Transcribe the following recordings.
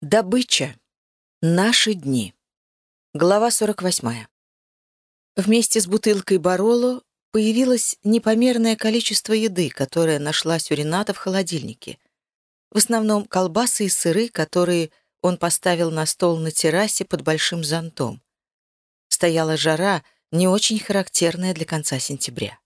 Добыча. Наши дни. Глава 48. Вместе с бутылкой Бароло появилось непомерное количество еды, которое нашлась у Рената в холодильнике. В основном колбасы и сыры, которые он поставил на стол на террасе под большим зонтом. Стояла жара, не очень характерная для конца сентября.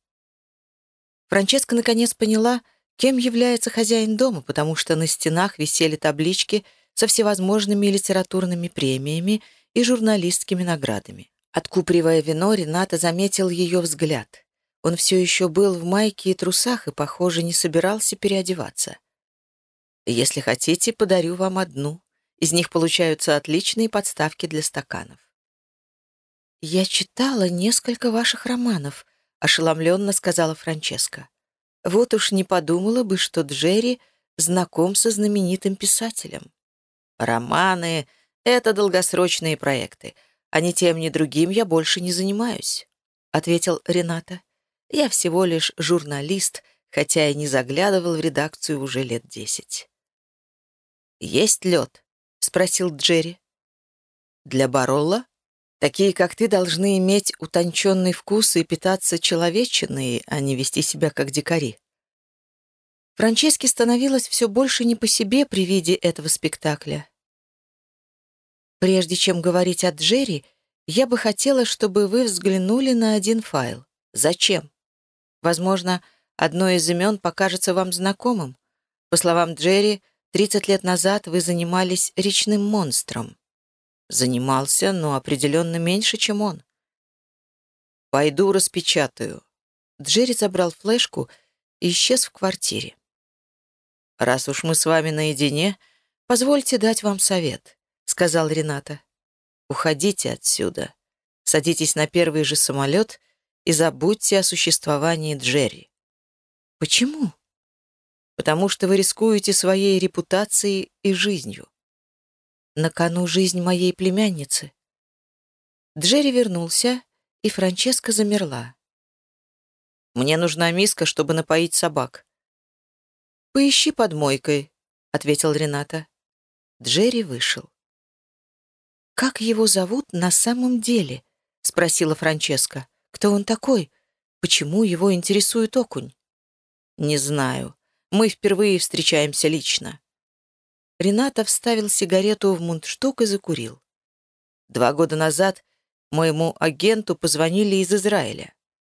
Франческа наконец поняла, кем является хозяин дома, потому что на стенах висели таблички — со всевозможными литературными премиями и журналистскими наградами. Откупривая вино, Рената заметил ее взгляд. Он все еще был в майке и трусах и, похоже, не собирался переодеваться. «Если хотите, подарю вам одну. Из них получаются отличные подставки для стаканов». «Я читала несколько ваших романов», — ошеломленно сказала Франческа. «Вот уж не подумала бы, что Джерри знаком со знаменитым писателем». Романы — это долгосрочные проекты, а ни тем, ни другим я больше не занимаюсь», — ответил Рената. «Я всего лишь журналист, хотя и не заглядывал в редакцию уже лет десять». «Есть лед?» — спросил Джерри. «Для Баролла? Такие, как ты, должны иметь утонченный вкус и питаться человечиной, а не вести себя как дикари». Франческе становилось все больше не по себе при виде этого спектакля. Прежде чем говорить о Джерри, я бы хотела, чтобы вы взглянули на один файл. Зачем? Возможно, одно из имен покажется вам знакомым. По словам Джерри, 30 лет назад вы занимались речным монстром. Занимался, но определенно меньше, чем он. «Пойду распечатаю». Джерри забрал флешку и исчез в квартире. «Раз уж мы с вами наедине, позвольте дать вам совет», — сказал Рената. «Уходите отсюда. Садитесь на первый же самолет и забудьте о существовании Джерри». «Почему?» «Потому что вы рискуете своей репутацией и жизнью. На кону жизнь моей племянницы». Джерри вернулся, и Франческа замерла. «Мне нужна миска, чтобы напоить собак», «Поищи под мойкой», — ответил Рената. Джерри вышел. «Как его зовут на самом деле?» — спросила Франческа. «Кто он такой? Почему его интересует окунь?» «Не знаю. Мы впервые встречаемся лично». Рената вставил сигарету в мундштук и закурил. Два года назад моему агенту позвонили из Израиля.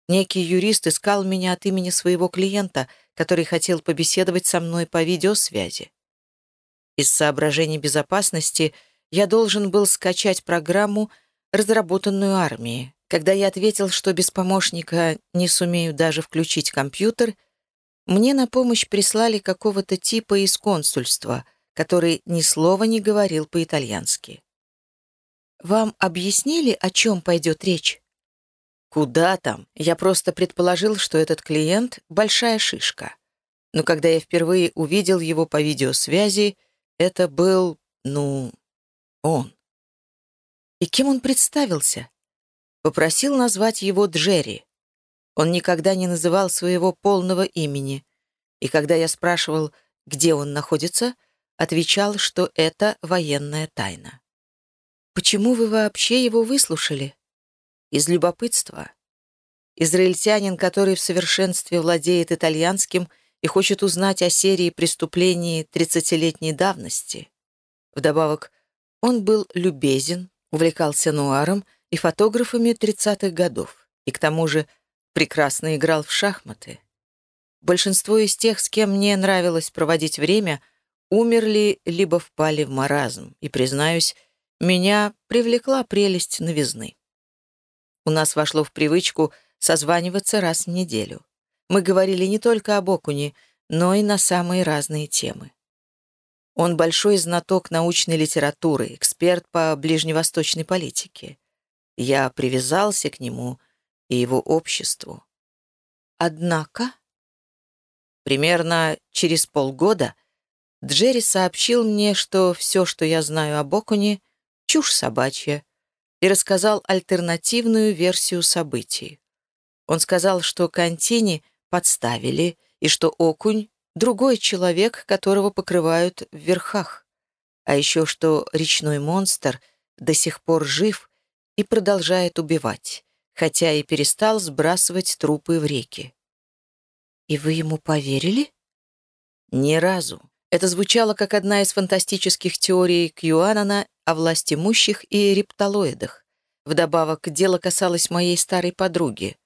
Некий юрист искал меня от имени своего клиента, который хотел побеседовать со мной по видеосвязи. Из соображений безопасности я должен был скачать программу, разработанную армией. Когда я ответил, что без помощника не сумею даже включить компьютер, мне на помощь прислали какого-то типа из консульства, который ни слова не говорил по-итальянски. «Вам объяснили, о чем пойдет речь?» Куда там? Я просто предположил, что этот клиент — большая шишка. Но когда я впервые увидел его по видеосвязи, это был, ну, он. И кем он представился? Попросил назвать его Джерри. Он никогда не называл своего полного имени. И когда я спрашивал, где он находится, отвечал, что это военная тайна. «Почему вы вообще его выслушали?» Из любопытства. Израильтянин, который в совершенстве владеет итальянским и хочет узнать о серии преступлений 30-летней давности. Вдобавок, он был любезен, увлекался нуаром и фотографами 30-х годов, и к тому же прекрасно играл в шахматы. Большинство из тех, с кем мне нравилось проводить время, умерли либо впали в маразм, и, признаюсь, меня привлекла прелесть новизны. У нас вошло в привычку созваниваться раз в неделю. Мы говорили не только об окуне, но и на самые разные темы. Он большой знаток научной литературы, эксперт по ближневосточной политике. Я привязался к нему и его обществу. Однако, примерно через полгода Джерри сообщил мне, что все, что я знаю об окуне, — чушь собачья, и рассказал альтернативную версию событий. Он сказал, что Кантини подставили и что Окунь — другой человек, которого покрывают в верхах. а еще что речной монстр до сих пор жив и продолжает убивать, хотя и перестал сбрасывать трупы в реки. «И вы ему поверили?» «Ни разу. Это звучало как одна из фантастических теорий Кьюанана о власти имущих и рептилоидах. Вдобавок, дело касалось моей старой подруги.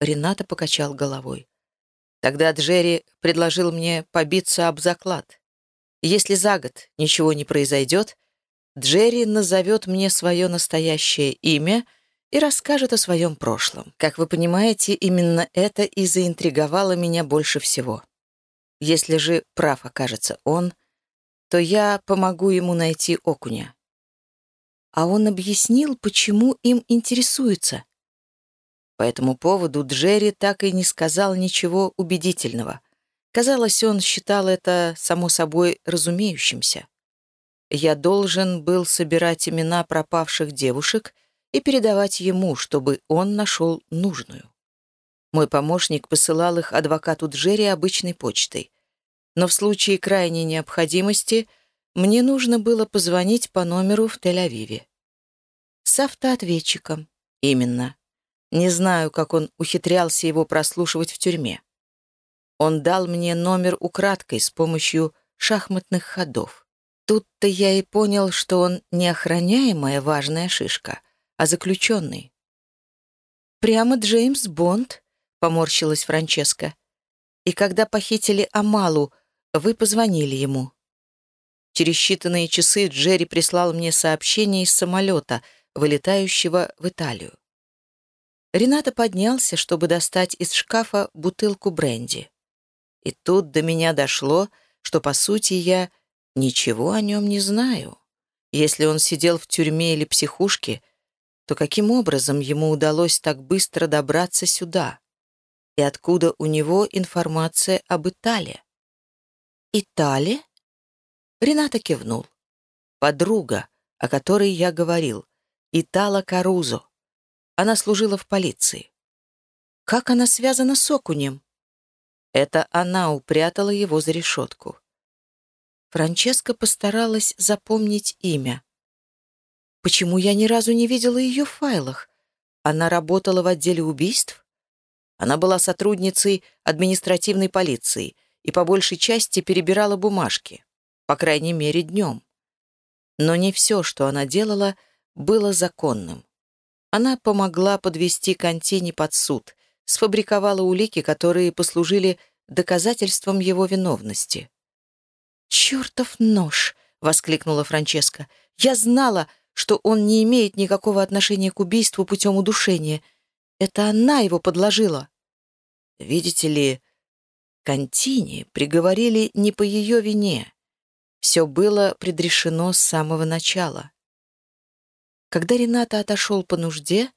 Рената покачал головой. Тогда Джерри предложил мне побиться об заклад. Если за год ничего не произойдет, Джерри назовет мне свое настоящее имя и расскажет о своем прошлом. Как вы понимаете, именно это и заинтриговало меня больше всего. Если же прав окажется он, то я помогу ему найти окуня. А он объяснил, почему им интересуется. По этому поводу Джерри так и не сказал ничего убедительного. Казалось, он считал это само собой разумеющимся. Я должен был собирать имена пропавших девушек и передавать ему, чтобы он нашел нужную. Мой помощник посылал их адвокату Джерри обычной почтой. Но в случае крайней необходимости мне нужно было позвонить по номеру в Тель-Авиве. С автоответчиком. Именно. Не знаю, как он ухитрялся его прослушивать в тюрьме. Он дал мне номер украдкой с помощью шахматных ходов. Тут-то я и понял, что он не охраняемая важная шишка, а заключенный. «Прямо Джеймс Бонд», — поморщилась Франческа. «И когда похитили Амалу, вы позвонили ему». Через считанные часы Джерри прислал мне сообщение из самолета, вылетающего в Италию. Рената поднялся, чтобы достать из шкафа бутылку бренди. И тут до меня дошло, что, по сути, я ничего о нем не знаю. Если он сидел в тюрьме или психушке, то каким образом ему удалось так быстро добраться сюда? И откуда у него информация об Италии? «Италия?» Рената кивнул. «Подруга, о которой я говорил, Итала Карузо. Она служила в полиции. Как она связана с Окунем? Это она упрятала его за решетку. Франческа постаралась запомнить имя. Почему я ни разу не видела ее в файлах? Она работала в отделе убийств? Она была сотрудницей административной полиции и по большей части перебирала бумажки, по крайней мере, днем. Но не все, что она делала, было законным. Она помогла подвести Контини под суд, сфабриковала улики, которые послужили доказательством его виновности. «Чертов нож!» — воскликнула Франческа. «Я знала, что он не имеет никакого отношения к убийству путем удушения. Это она его подложила». «Видите ли, Контини приговорили не по ее вине. Все было предрешено с самого начала». Когда Рената отошел по нужде,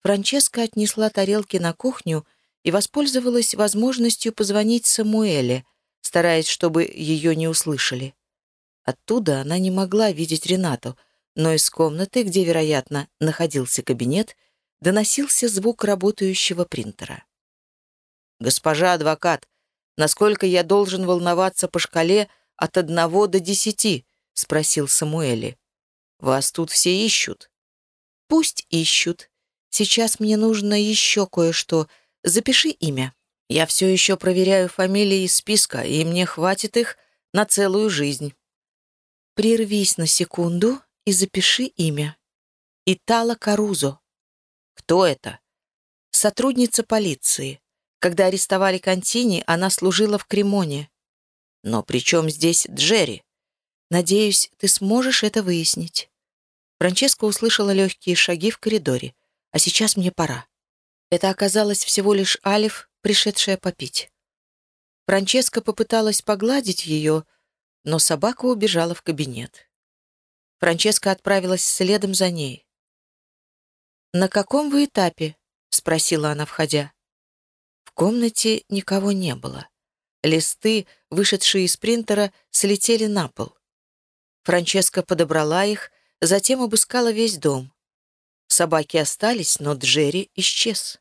Франческа отнесла тарелки на кухню и воспользовалась возможностью позвонить Самуэле — стараясь, чтобы ее не услышали. Оттуда она не могла видеть Ренату, но из комнаты, где, вероятно, находился кабинет, доносился звук работающего принтера. «Госпожа адвокат, насколько я должен волноваться по шкале от одного до десяти?» — спросил Самуэли. «Вас тут все ищут». «Пусть ищут. Сейчас мне нужно еще кое-что. Запиши имя». Я все еще проверяю фамилии из списка, и мне хватит их на целую жизнь. Прервись на секунду и запиши имя. Итала Карузо. Кто это? Сотрудница полиции. Когда арестовали Контини, она служила в Кремоне. Но при чем здесь Джерри? Надеюсь, ты сможешь это выяснить. Франческа услышала легкие шаги в коридоре. А сейчас мне пора. Это оказалось всего лишь Алиф пришедшая попить. Франческа попыталась погладить ее, но собака убежала в кабинет. Франческа отправилась следом за ней. «На каком вы этапе?» — спросила она, входя. В комнате никого не было. Листы, вышедшие из принтера, слетели на пол. Франческа подобрала их, затем обыскала весь дом. Собаки остались, но Джерри исчез.